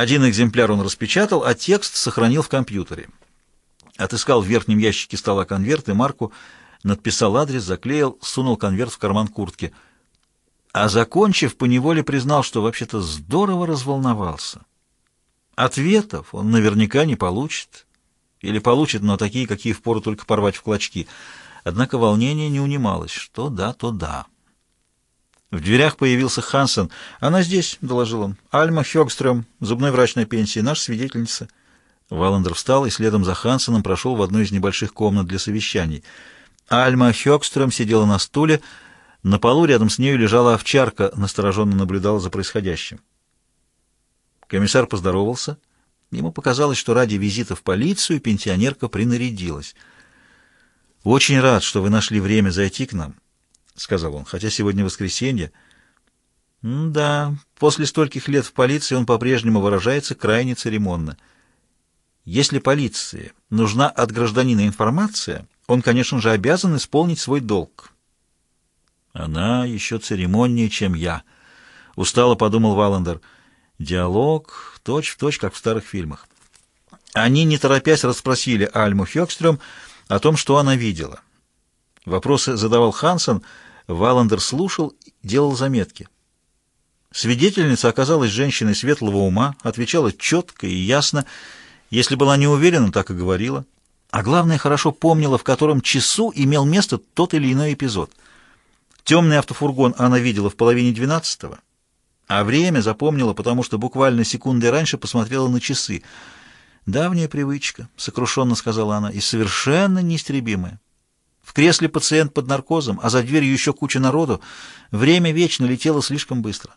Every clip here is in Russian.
Один экземпляр он распечатал, а текст сохранил в компьютере. Отыскал в верхнем ящике стола конверт и марку, надписал адрес, заклеил, сунул конверт в карман куртки. А закончив, поневоле признал, что вообще-то здорово разволновался. Ответов он наверняка не получит. Или получит, но такие, какие впору только порвать в клочки. Однако волнение не унималось. Что да, то да. В дверях появился Хансен. «Она здесь», — доложил он. «Альма Хёгстрöm, зубной врач на пенсии, наша свидетельница». Валандер встал и следом за Хансеном прошел в одну из небольших комнат для совещаний. Альма Хёгстрöm сидела на стуле. На полу рядом с нею лежала овчарка, настороженно наблюдала за происходящим. Комиссар поздоровался. Ему показалось, что ради визита в полицию пенсионерка принарядилась. «Очень рад, что вы нашли время зайти к нам», — сказал он, — «хотя сегодня воскресенье». «Да, после стольких лет в полиции он по-прежнему выражается крайне церемонно. Если полиции нужна от гражданина информация, он, конечно же, обязан исполнить свой долг». «Она еще церемоннее, чем я», — устало подумал Валандер. «Диалог точь-в-точь, точь, как в старых фильмах». Они, не торопясь, расспросили Альму Хёкстрём, о том, что она видела. Вопросы задавал Хансен, Валандер слушал, делал заметки. Свидетельница оказалась женщиной светлого ума, отвечала четко и ясно, если была не уверена, так и говорила. А главное, хорошо помнила, в котором часу имел место тот или иной эпизод. Темный автофургон она видела в половине двенадцатого, а время запомнила, потому что буквально секунды раньше посмотрела на часы — «Давняя привычка», — сокрушенно сказала она, — «и совершенно неистребимая. В кресле пациент под наркозом, а за дверью еще куча народу. Время вечно летело слишком быстро».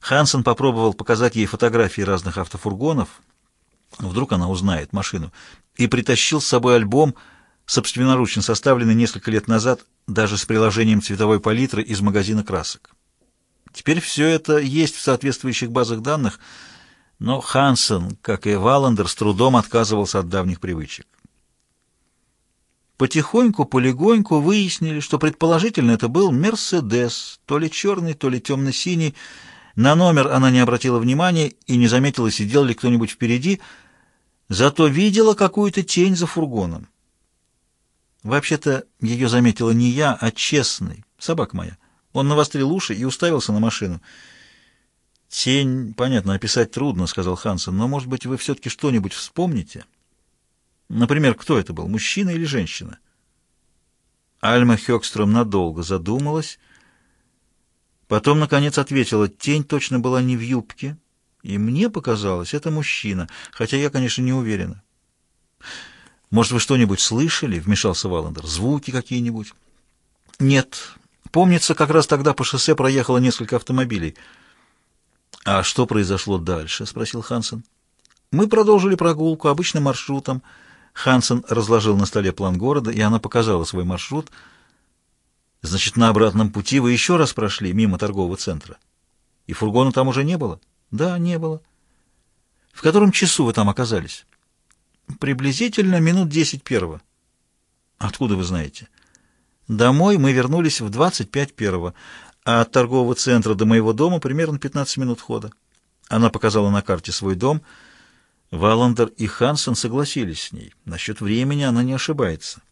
Хансен попробовал показать ей фотографии разных автофургонов. Вдруг она узнает машину. И притащил с собой альбом, собственноручно составленный несколько лет назад, даже с приложением цветовой палитры из магазина красок. Теперь все это есть в соответствующих базах данных — но Хансен, как и Валандер, с трудом отказывался от давних привычек. Потихоньку, полегоньку выяснили, что предположительно это был «Мерседес», то ли черный, то ли темно-синий. На номер она не обратила внимания и не заметила, сидел ли кто-нибудь впереди, зато видела какую-то тень за фургоном. Вообще-то ее заметила не я, а честный, собака моя. Он навострил уши и уставился на машину — «Тень, понятно, описать трудно», — сказал Хансен, «но, может быть, вы все-таки что-нибудь вспомните? Например, кто это был, мужчина или женщина?» Альма Хёкстром надолго задумалась, потом, наконец, ответила, «Тень точно была не в юбке, и мне показалось, это мужчина, хотя я, конечно, не уверена». «Может, вы что-нибудь слышали?» — вмешался Валандер. «Звуки какие-нибудь?» «Нет. Помнится, как раз тогда по шоссе проехало несколько автомобилей». «А что произошло дальше?» — спросил Хансен. «Мы продолжили прогулку обычным маршрутом». Хансен разложил на столе план города, и она показала свой маршрут. «Значит, на обратном пути вы еще раз прошли мимо торгового центра? И фургона там уже не было?» «Да, не было». «В котором часу вы там оказались?» «Приблизительно минут десять первого». «Откуда вы знаете?» «Домой мы вернулись в двадцать пять первого а от торгового центра до моего дома примерно 15 минут хода. Она показала на карте свой дом. Валандер и Хансен согласились с ней. Насчет времени она не ошибается.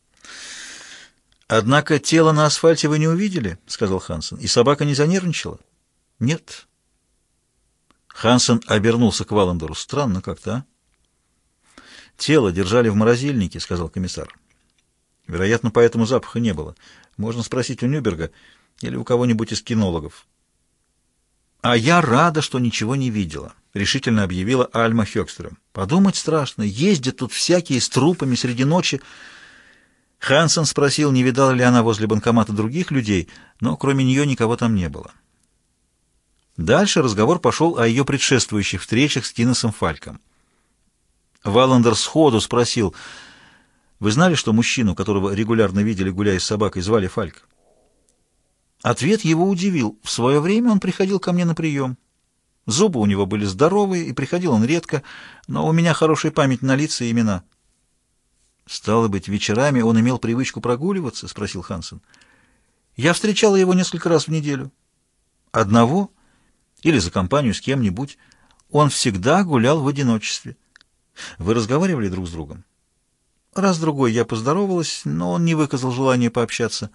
«Однако тело на асфальте вы не увидели», — сказал Хансен. «И собака не занервничала?» «Нет». Хансен обернулся к Валандеру. «Странно как-то, а?» «Тело держали в морозильнике», — сказал комиссар. «Вероятно, поэтому запаха не было. Можно спросить у Нюберга». Или у кого-нибудь из кинологов. «А я рада, что ничего не видела», — решительно объявила Альма Хёкстером. «Подумать страшно. Ездят тут всякие с трупами среди ночи». Хансен спросил, не видала ли она возле банкомата других людей, но кроме нее никого там не было. Дальше разговор пошел о ее предшествующих встречах с Кинесом Фальком. Валандер сходу спросил, «Вы знали, что мужчину, которого регулярно видели, гуляя с собакой, звали Фальк?» Ответ его удивил. В свое время он приходил ко мне на прием. Зубы у него были здоровые, и приходил он редко, но у меня хорошая память на лица и имена. «Стало быть, вечерами он имел привычку прогуливаться?» — спросил Хансен. «Я встречала его несколько раз в неделю. Одного или за компанию с кем-нибудь. он всегда гулял в одиночестве. Вы разговаривали друг с другом? Раз-другой я поздоровалась, но он не выказал желания пообщаться.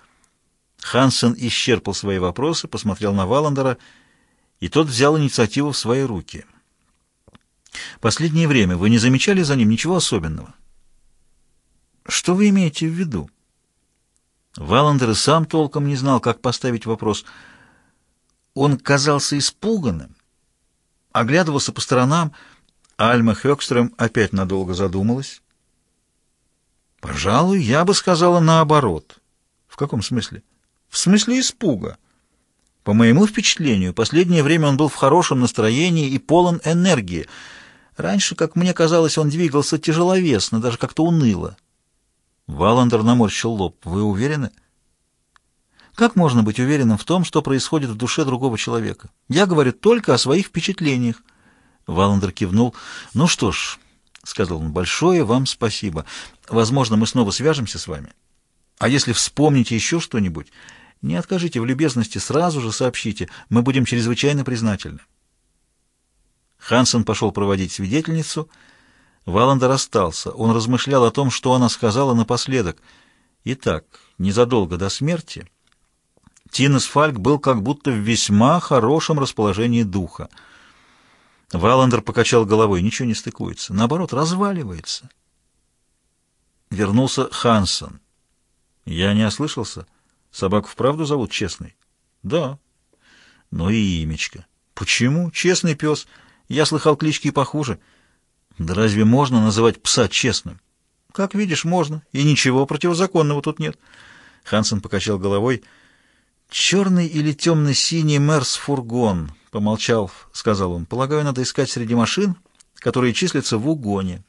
Хансен исчерпал свои вопросы, посмотрел на Валандера, и тот взял инициативу в свои руки. «Последнее время вы не замечали за ним ничего особенного?» «Что вы имеете в виду?» Валандер и сам толком не знал, как поставить вопрос. Он казался испуганным, оглядывался по сторонам, а Альма Хёкстрöm опять надолго задумалась. «Пожалуй, я бы сказала наоборот». «В каком смысле?» «В смысле испуга». По моему впечатлению, последнее время он был в хорошем настроении и полон энергии. Раньше, как мне казалось, он двигался тяжеловесно, даже как-то уныло. Валандер наморщил лоб. «Вы уверены?» «Как можно быть уверенным в том, что происходит в душе другого человека? Я говорю только о своих впечатлениях». Валандер кивнул. «Ну что ж», — сказал он, — «большое вам спасибо. Возможно, мы снова свяжемся с вами. А если вспомните еще что-нибудь, не откажите в любезности, сразу же сообщите. Мы будем чрезвычайно признательны». Хансен пошел проводить свидетельницу — Валандер остался. Он размышлял о том, что она сказала напоследок. Итак, незадолго до смерти Тинес Фальк был как будто в весьма хорошем расположении духа. Валандер покачал головой. Ничего не стыкуется. Наоборот, разваливается. Вернулся Хансен. Я не ослышался. Собаку вправду зовут Честный? Да. Ну и имечко. Почему? Честный пес. Я слыхал клички и похуже. — да разве можно называть пса честным? Как видишь, можно, и ничего противозаконного тут нет. Хансен покачал головой. Черный или темно-синий Мерс-фургон, помолчал, сказал он. Полагаю, надо искать среди машин, которые числятся в угоне.